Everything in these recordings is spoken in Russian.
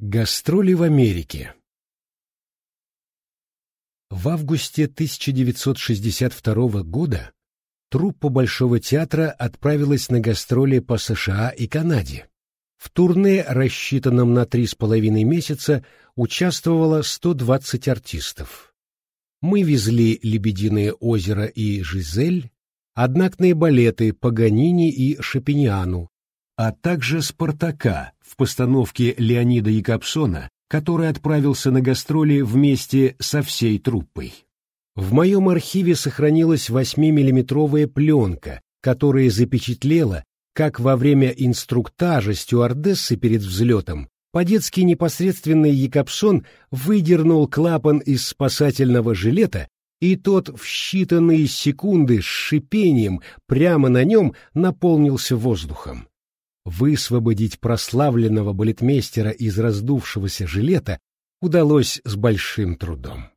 Гастроли в Америке В августе 1962 года труппа Большого театра отправилась на гастроли по США и Канаде. В турне, рассчитанном на три с половиной месяца, участвовало 120 артистов. Мы везли «Лебединое озеро» и «Жизель», однакные балеты Паганини и Шапиньяну, а также «Спартака» в постановке Леонида Якобсона, который отправился на гастроли вместе со всей труппой. В моем архиве сохранилась 8-миллиметровая пленка, которая запечатлела, как во время инструктажа стюардессы перед взлетом по-детски непосредственный Якобсон выдернул клапан из спасательного жилета, и тот в считанные секунды с шипением прямо на нем наполнился воздухом. Высвободить прославленного балетмейстера из раздувшегося жилета удалось с большим трудом.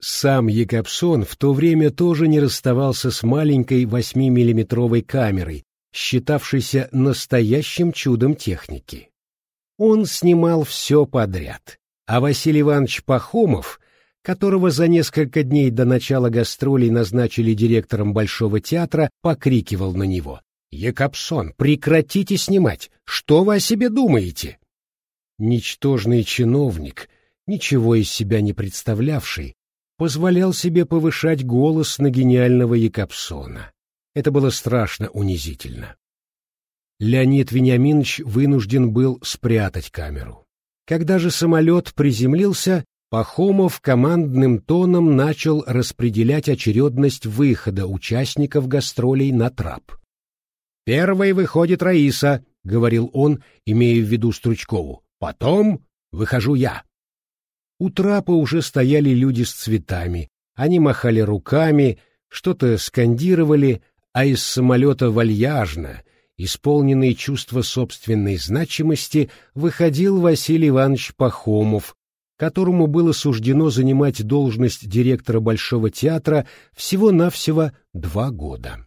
Сам Якобсон в то время тоже не расставался с маленькой 8-миллиметровой камерой, считавшейся настоящим чудом техники. Он снимал все подряд, а Василий Иванович Пахомов, которого за несколько дней до начала гастролей назначили директором Большого театра, покрикивал на него «Якобсон, прекратите снимать! Что вы о себе думаете?» Ничтожный чиновник, ничего из себя не представлявший, позволял себе повышать голос на гениального Якобсона. Это было страшно унизительно. Леонид Вениаминович вынужден был спрятать камеру. Когда же самолет приземлился, Пахомов командным тоном начал распределять очередность выхода участников гастролей на трап. «Первой выходит Раиса», — говорил он, имея в виду Стручкову. «Потом выхожу я». У трапа уже стояли люди с цветами. Они махали руками, что-то скандировали, а из самолета вальяжно, исполненный чувства собственной значимости, выходил Василий Иванович Пахомов, которому было суждено занимать должность директора Большого театра всего-навсего два года.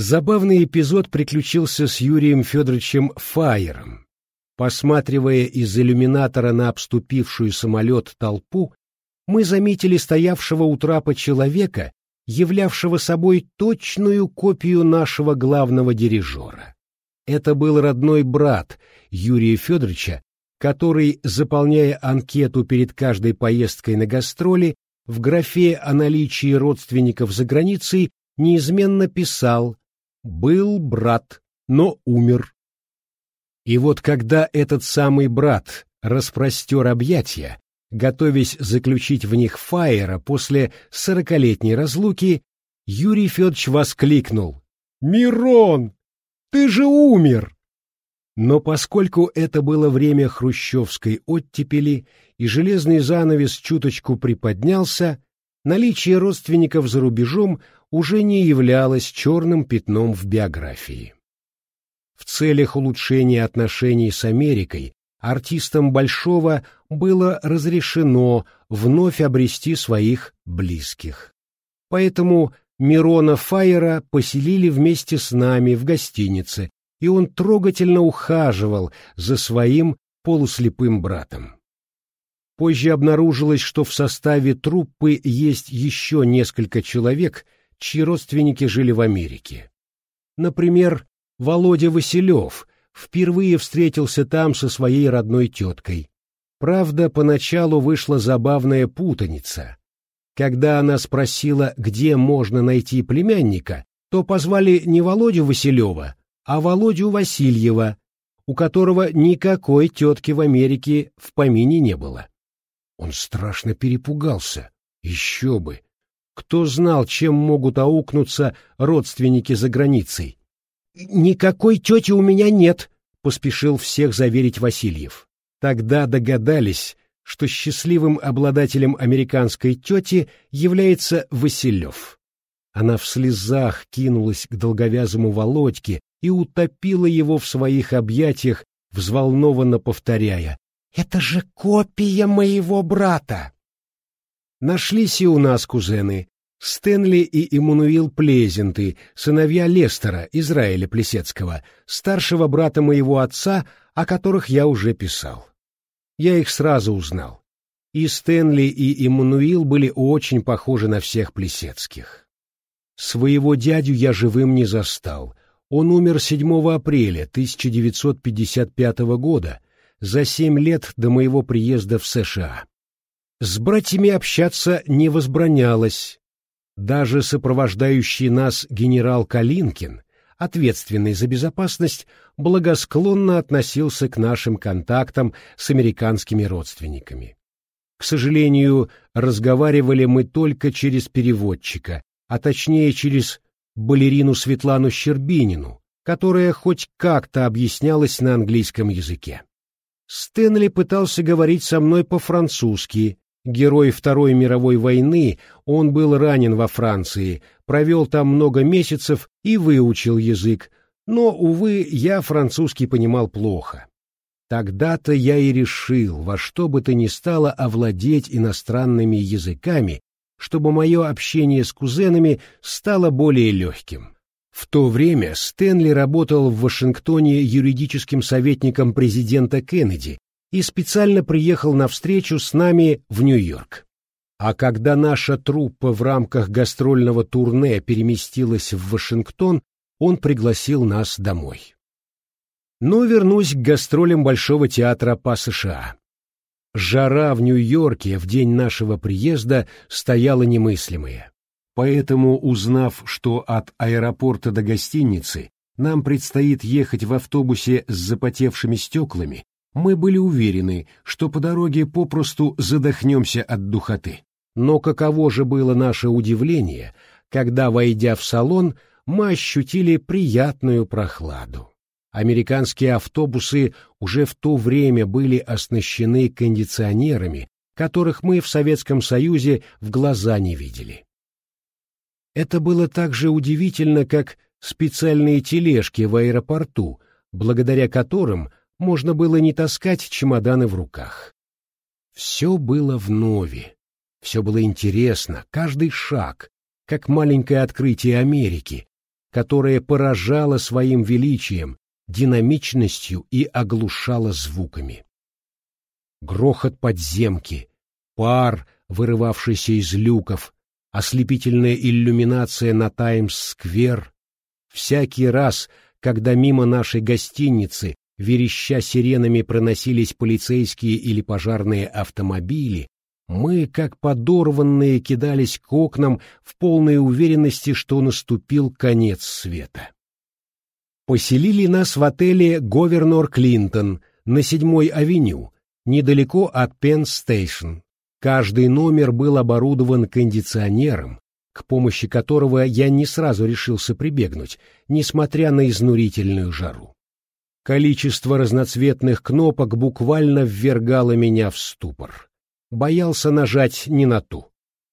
Забавный эпизод приключился с Юрием Федоровичем Фаером. Посматривая из иллюминатора на обступившую самолет толпу, мы заметили стоявшего у трапа человека, являвшего собой точную копию нашего главного дирижера. Это был родной брат Юрия Федоровича, который, заполняя анкету перед каждой поездкой на гастроли, в графе о наличии родственников за границей неизменно писал был брат, но умер. И вот когда этот самый брат распростер объятия, готовясь заключить в них Фаера после сорокалетней разлуки, Юрий Федорович воскликнул «Мирон, ты же умер!» Но поскольку это было время хрущевской оттепели и железный занавес чуточку приподнялся, наличие родственников за рубежом уже не являлось черным пятном в биографии. В целях улучшения отношений с Америкой артистам Большого было разрешено вновь обрести своих близких. Поэтому Мирона Файера поселили вместе с нами в гостинице, и он трогательно ухаживал за своим полуслепым братом. Позже обнаружилось, что в составе труппы есть еще несколько человек — чьи родственники жили в Америке. Например, Володя Василев впервые встретился там со своей родной теткой. Правда, поначалу вышла забавная путаница. Когда она спросила, где можно найти племянника, то позвали не Володю Василева, а Володю Васильева, у которого никакой тетки в Америке в помине не было. Он страшно перепугался. Еще бы! Кто знал, чем могут аукнуться родственники за границей? «Никакой тети у меня нет», — поспешил всех заверить Васильев. Тогда догадались, что счастливым обладателем американской тети является Василев. Она в слезах кинулась к долговязому Володьке и утопила его в своих объятиях, взволнованно повторяя «Это же копия моего брата!» Нашлись и у нас кузены. Стэнли и Иммануил Плезенты, сыновья Лестера, Израиля Плесецкого, старшего брата моего отца, о которых я уже писал. Я их сразу узнал. И Стэнли, и Эммануил были очень похожи на всех Плесецких. Своего дядю я живым не застал. Он умер 7 апреля 1955 года, за семь лет до моего приезда в США. С братьями общаться не возбранялось. Даже сопровождающий нас генерал Калинкин, ответственный за безопасность, благосклонно относился к нашим контактам с американскими родственниками. К сожалению, разговаривали мы только через переводчика, а точнее через балерину Светлану Щербинину, которая хоть как-то объяснялась на английском языке. Стэнли пытался говорить со мной по-французски. Герой Второй мировой войны, он был ранен во Франции, провел там много месяцев и выучил язык, но, увы, я французский понимал плохо. Тогда-то я и решил во что бы то ни стало овладеть иностранными языками, чтобы мое общение с кузенами стало более легким. В то время Стэнли работал в Вашингтоне юридическим советником президента Кеннеди и специально приехал на встречу с нами в Нью-Йорк. А когда наша труппа в рамках гастрольного турне переместилась в Вашингтон, он пригласил нас домой. Но вернусь к гастролям Большого театра по США. Жара в Нью-Йорке в день нашего приезда стояла немыслимая. Поэтому, узнав, что от аэропорта до гостиницы нам предстоит ехать в автобусе с запотевшими стеклами, мы были уверены, что по дороге попросту задохнемся от духоты. Но каково же было наше удивление, когда, войдя в салон, мы ощутили приятную прохладу. Американские автобусы уже в то время были оснащены кондиционерами, которых мы в Советском Союзе в глаза не видели. Это было так же удивительно, как специальные тележки в аэропорту, благодаря которым можно было не таскать чемоданы в руках. Все было вновь, все было интересно, каждый шаг, как маленькое открытие Америки, которое поражало своим величием, динамичностью и оглушало звуками. Грохот подземки, пар, вырывавшийся из люков, ослепительная иллюминация на Таймс-сквер. Всякий раз, когда мимо нашей гостиницы, вереща сиренами, проносились полицейские или пожарные автомобили, мы, как подорванные, кидались к окнам в полной уверенности, что наступил конец света. Поселили нас в отеле «Говернор Клинтон» на седьмой авеню, недалеко от Пенн-стейшн. Каждый номер был оборудован кондиционером, к помощи которого я не сразу решился прибегнуть, несмотря на изнурительную жару. Количество разноцветных кнопок буквально ввергало меня в ступор боялся нажать не на ту.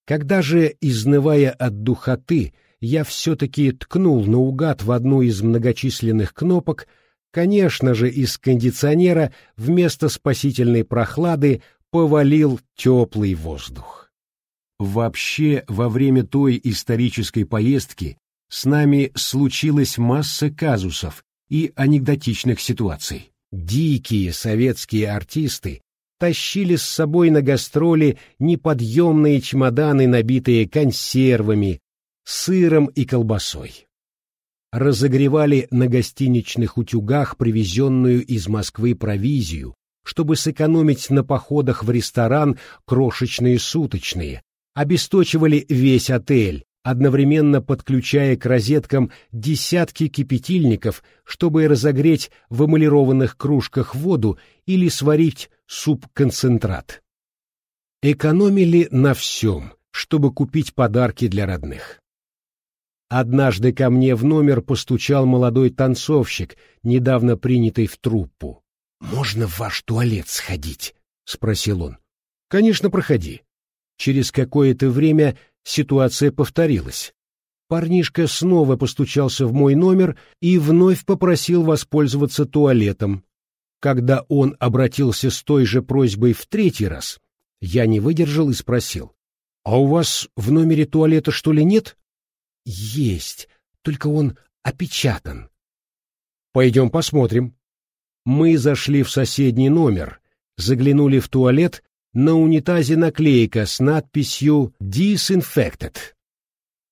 Когда же, изнывая от духоты, я все-таки ткнул наугад в одну из многочисленных кнопок, конечно же, из кондиционера вместо спасительной прохлады повалил теплый воздух. Вообще, во время той исторической поездки с нами случилась масса казусов и анекдотичных ситуаций. Дикие советские артисты тащили с собой на гастроли неподъемные чемоданы, набитые консервами, сыром и колбасой. Разогревали на гостиничных утюгах привезенную из Москвы провизию, чтобы сэкономить на походах в ресторан крошечные суточные, обесточивали весь отель, одновременно подключая к розеткам десятки кипятильников, чтобы разогреть в эмалированных кружках воду или сварить суп-концентрат. Экономили на всем, чтобы купить подарки для родных. Однажды ко мне в номер постучал молодой танцовщик, недавно принятый в труппу. «Можно в ваш туалет сходить?» — спросил он. «Конечно, проходи». Через какое-то время Ситуация повторилась. Парнишка снова постучался в мой номер и вновь попросил воспользоваться туалетом. Когда он обратился с той же просьбой в третий раз, я не выдержал и спросил, «А у вас в номере туалета что ли нет?» «Есть, только он опечатан». «Пойдем посмотрим». Мы зашли в соседний номер, Заглянули в туалет, на унитазе наклейка с надписью «Disinfected».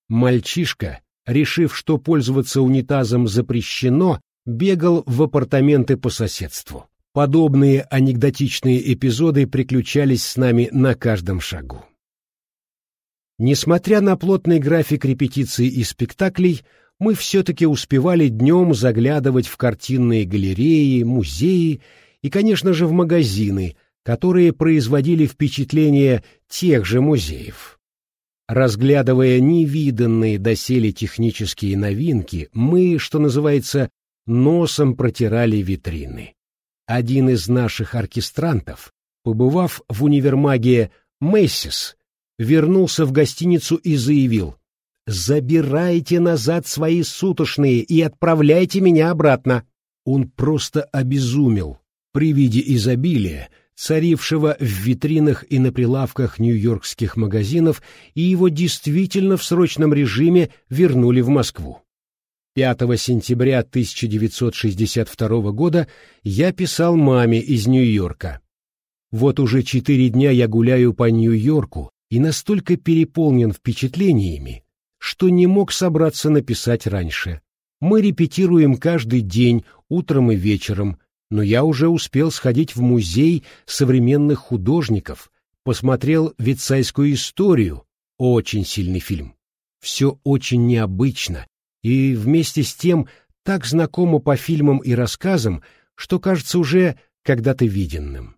Мальчишка, решив, что пользоваться унитазом запрещено, бегал в апартаменты по соседству. Подобные анекдотичные эпизоды приключались с нами на каждом шагу. Несмотря на плотный график репетиций и спектаклей, мы все-таки успевали днем заглядывать в картинные галереи, музеи и, конечно же, в магазины, которые производили впечатление тех же музеев. Разглядывая невиданные доселе технические новинки, мы, что называется, носом протирали витрины. Один из наших оркестрантов, побывав в универмаге «Мэйсис», вернулся в гостиницу и заявил «Забирайте назад свои сутошные и отправляйте меня обратно». Он просто обезумел при виде изобилия, царившего в витринах и на прилавках нью-йоркских магазинов, и его действительно в срочном режиме вернули в Москву. 5 сентября 1962 года я писал маме из Нью-Йорка. Вот уже четыре дня я гуляю по Нью-Йорку и настолько переполнен впечатлениями, что не мог собраться написать раньше. Мы репетируем каждый день, утром и вечером, но я уже успел сходить в музей современных художников, посмотрел «Вицайскую историю», очень сильный фильм. Все очень необычно, и вместе с тем так знакомо по фильмам и рассказам, что кажется уже когда-то виденным.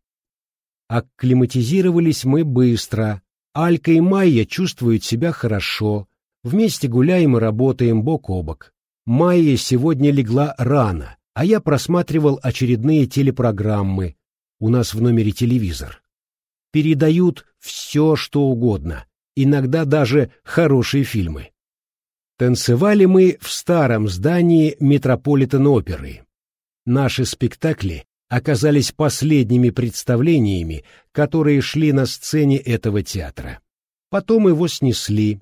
Акклиматизировались мы быстро, Алька и Майя чувствуют себя хорошо, вместе гуляем и работаем бок о бок. Майя сегодня легла рано, а я просматривал очередные телепрограммы, у нас в номере телевизор. Передают все, что угодно, иногда даже хорошие фильмы. Танцевали мы в старом здании Метрополитен-оперы. Наши спектакли оказались последними представлениями, которые шли на сцене этого театра. Потом его снесли.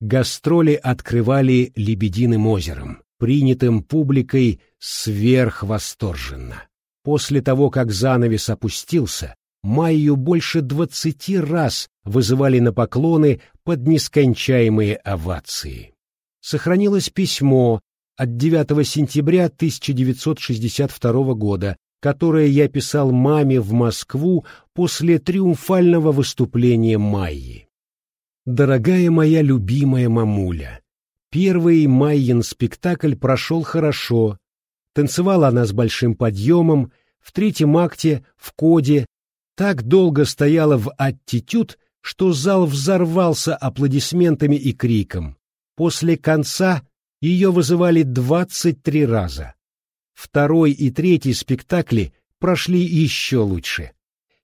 Гастроли открывали «Лебединым озером» принятым публикой сверхвосторженно. После того, как занавес опустился, Майю больше двадцати раз вызывали на поклоны под нескончаемые овации. Сохранилось письмо от 9 сентября 1962 года, которое я писал маме в Москву после триумфального выступления Майи. «Дорогая моя любимая мамуля, Первый Майин спектакль прошел хорошо. Танцевала она с большим подъемом, в третьем акте, в коде, так долго стояла в аттитюд, что зал взорвался аплодисментами и криком. После конца ее вызывали двадцать три раза. Второй и третий спектакли прошли еще лучше.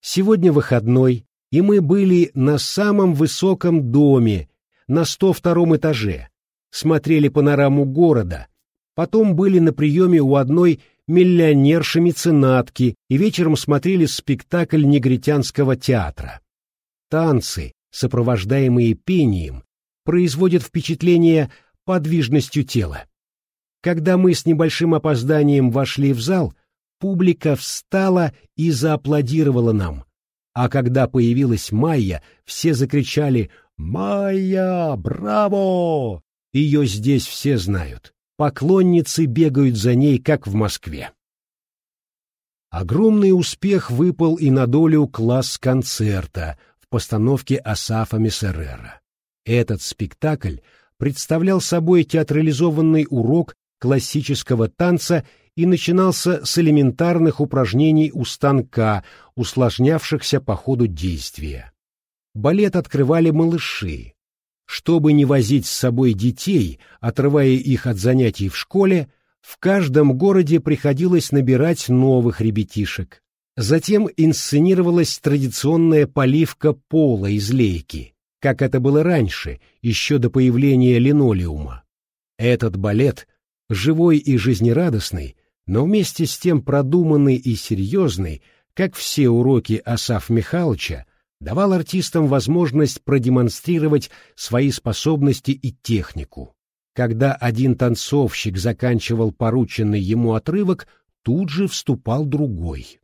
Сегодня выходной, и мы были на самом высоком доме, на сто втором этаже смотрели панораму города, потом были на приеме у одной миллионерши-меценатки и вечером смотрели спектакль негритянского театра. Танцы, сопровождаемые пением, производят впечатление подвижностью тела. Когда мы с небольшим опозданием вошли в зал, публика встала и зааплодировала нам. А когда появилась Майя, все закричали «Майя, браво!» Ее здесь все знают. Поклонницы бегают за ней, как в Москве. Огромный успех выпал и на долю класс-концерта в постановке Асафа Мессерера. Этот спектакль представлял собой театрализованный урок классического танца и начинался с элементарных упражнений у станка, усложнявшихся по ходу действия. Балет открывали малыши, чтобы не возить с собой детей, отрывая их от занятий в школе, в каждом городе приходилось набирать новых ребятишек. Затем инсценировалась традиционная поливка пола из лейки, как это было раньше, еще до появления линолеума. Этот балет, живой и жизнерадостный, но вместе с тем продуманный и серьезный, как все уроки Асаф Михайловича, давал артистам возможность продемонстрировать свои способности и технику. Когда один танцовщик заканчивал порученный ему отрывок, тут же вступал другой.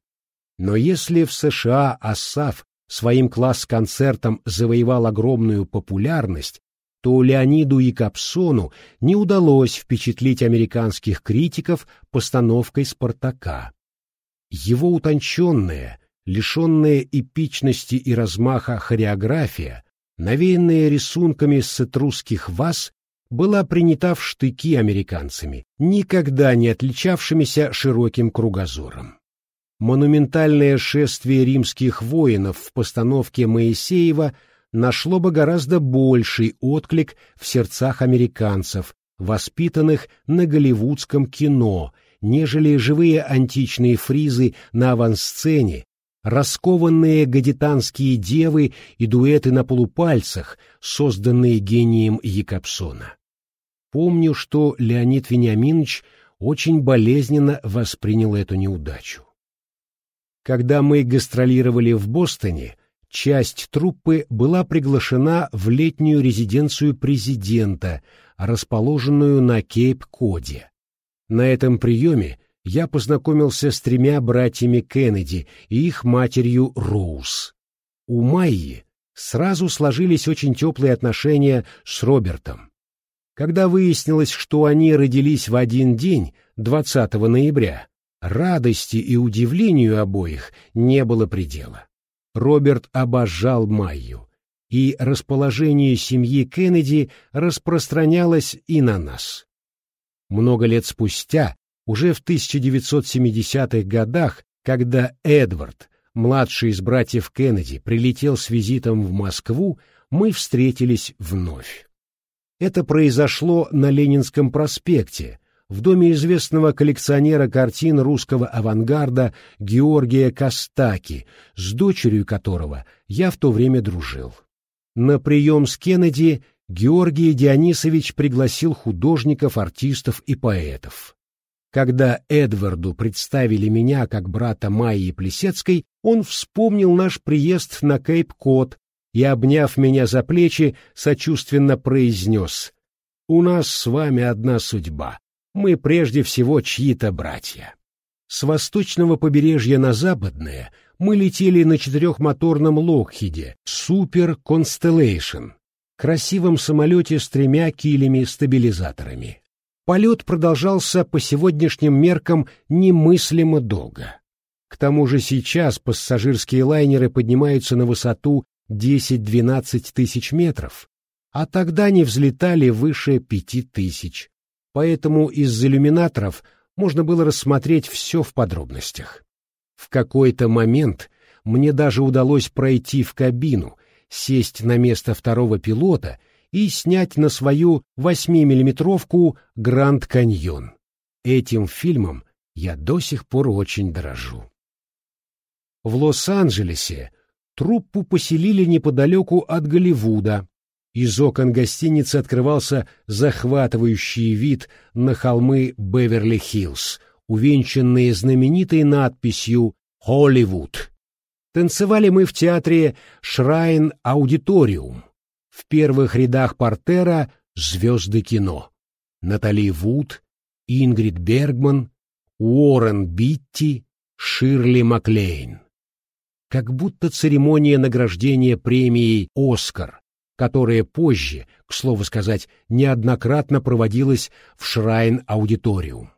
Но если в США Ассаф своим класс-концертом завоевал огромную популярность, то Леониду Якобсону не удалось впечатлить американских критиков постановкой «Спартака». Его утонченная, лишенная эпичности и размаха хореография, навеянная рисунками с этрусских ваз, была принята в штыки американцами, никогда не отличавшимися широким кругозором. Монументальное шествие римских воинов в постановке Моисеева нашло бы гораздо больший отклик в сердцах американцев, воспитанных на голливудском кино, нежели живые античные фризы на авансцене, раскованные гадитанские девы и дуэты на полупальцах, созданные гением Якобсона. Помню, что Леонид Вениаминович очень болезненно воспринял эту неудачу. Когда мы гастролировали в Бостоне, часть труппы была приглашена в летнюю резиденцию президента, расположенную на Кейп-Коде. На этом приеме я познакомился с тремя братьями Кеннеди и их матерью Роуз. У Майи сразу сложились очень теплые отношения с Робертом. Когда выяснилось, что они родились в один день, 20 ноября, радости и удивлению обоих не было предела. Роберт обожал Майю, и расположение семьи Кеннеди распространялось и на нас. Много лет спустя, уже в 1970-х годах, когда Эдвард, младший из братьев Кеннеди, прилетел с визитом в Москву, мы встретились вновь. Это произошло на Ленинском проспекте, в доме известного коллекционера картин русского авангарда Георгия Костаки, с дочерью которого я в то время дружил. На прием с Кеннеди Георгий Дионисович пригласил художников, артистов и поэтов. Когда Эдварду представили меня как брата Майи Плесецкой, он вспомнил наш приезд на Кейп-Кот и, обняв меня за плечи, сочувственно произнес «У нас с вами одна судьба. Мы прежде всего чьи-то братья». С восточного побережья на западное мы летели на четырехмоторном Локхиде Супер Constellation, красивом самолете с тремя килями-стабилизаторами. Полет продолжался по сегодняшним меркам немыслимо долго. К тому же сейчас пассажирские лайнеры поднимаются на высоту 10-12 тысяч метров, а тогда не взлетали выше 5 тысяч, поэтому из иллюминаторов можно было рассмотреть все в подробностях. В какой-то момент мне даже удалось пройти в кабину, сесть на место второго пилота — и снять на свою 8-миллиметровку «Гранд Каньон». Этим фильмом я до сих пор очень дорожу. В Лос-Анджелесе труппу поселили неподалеку от Голливуда. Из окон гостиницы открывался захватывающий вид на холмы Беверли-Хиллз, увенчанные знаменитой надписью «Холливуд». Танцевали мы в театре «Шрайн Аудиториум», в первых рядах портера звезды кино. Натали Вуд, Ингрид Бергман, Уоррен Битти, Ширли Маклейн. Как будто церемония награждения премией «Оскар», которая позже, к слову сказать, неоднократно проводилась в Шрайн-аудиториум.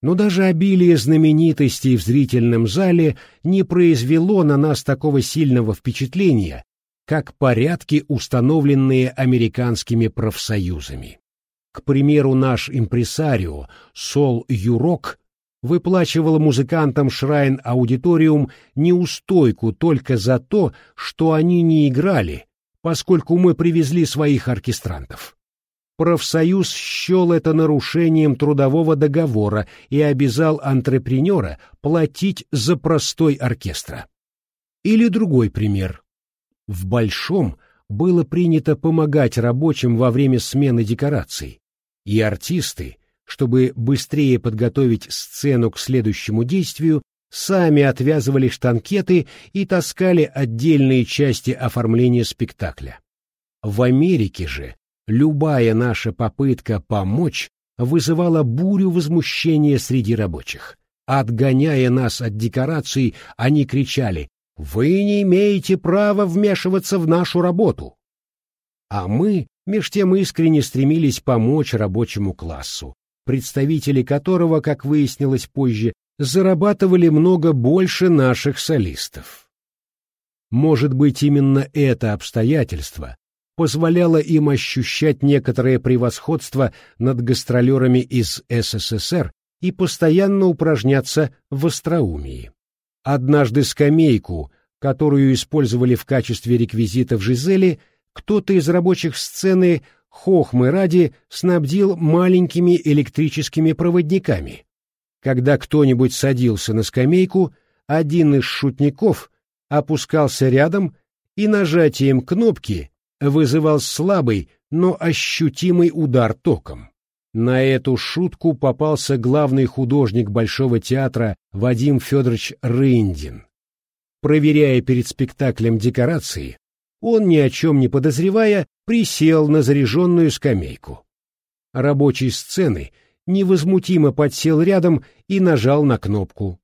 Но даже обилие знаменитостей в зрительном зале не произвело на нас такого сильного впечатления, как порядки, установленные американскими профсоюзами. К примеру, наш импресарио Сол Юрок выплачивал музыкантам Шрайн Аудиториум неустойку только за то, что они не играли, поскольку мы привезли своих оркестрантов. Профсоюз счел это нарушением трудового договора и обязал антрепренера платить за простой оркестра. Или другой пример. В Большом было принято помогать рабочим во время смены декораций, и артисты, чтобы быстрее подготовить сцену к следующему действию, сами отвязывали штанкеты и таскали отдельные части оформления спектакля. В Америке же любая наша попытка помочь вызывала бурю возмущения среди рабочих. Отгоняя нас от декораций, они кричали «Вы не имеете права вмешиваться в нашу работу!» А мы, меж тем, искренне стремились помочь рабочему классу, представители которого, как выяснилось позже, зарабатывали много больше наших солистов. Может быть, именно это обстоятельство позволяло им ощущать некоторое превосходство над гастролерами из СССР и постоянно упражняться в остроумии. Однажды скамейку, которую использовали в качестве реквизита в Жизели, кто-то из рабочих сцены хохмы ради снабдил маленькими электрическими проводниками. Когда кто-нибудь садился на скамейку, один из шутников опускался рядом и нажатием кнопки вызывал слабый, но ощутимый удар током. На эту шутку попался главный художник Большого театра Вадим Федорович Рындин. Проверяя перед спектаклем декорации, он, ни о чем не подозревая, присел на заряженную скамейку. Рабочий сцены невозмутимо подсел рядом и нажал на кнопку.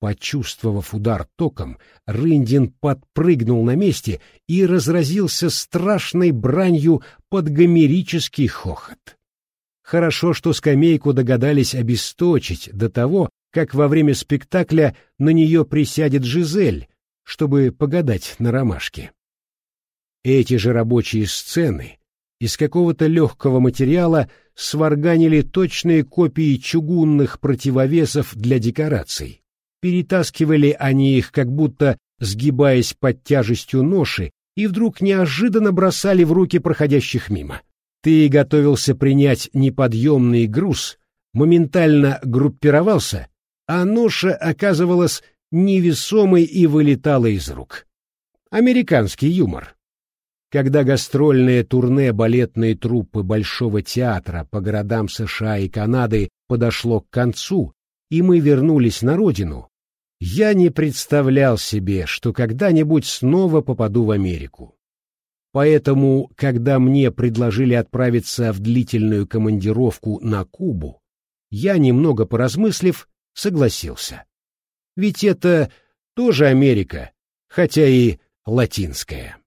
Почувствовав удар током, Рындин подпрыгнул на месте и разразился страшной бранью под гомерический хохот. Хорошо, что скамейку догадались обесточить до того, как во время спектакля на нее присядет Жизель, чтобы погадать на ромашке. Эти же рабочие сцены из какого-то легкого материала сварганили точные копии чугунных противовесов для декораций. Перетаскивали они их, как будто сгибаясь под тяжестью ноши, и вдруг неожиданно бросали в руки проходящих мимо. Ты готовился принять неподъемный груз, моментально группировался, а ноша оказывалась невесомой и вылетала из рук. Американский юмор. Когда гастрольное турне балетной труппы Большого театра по городам США и Канады подошло к концу, и мы вернулись на родину, я не представлял себе, что когда-нибудь снова попаду в Америку. Поэтому, когда мне предложили отправиться в длительную командировку на Кубу, я, немного поразмыслив, согласился. Ведь это тоже Америка, хотя и латинская.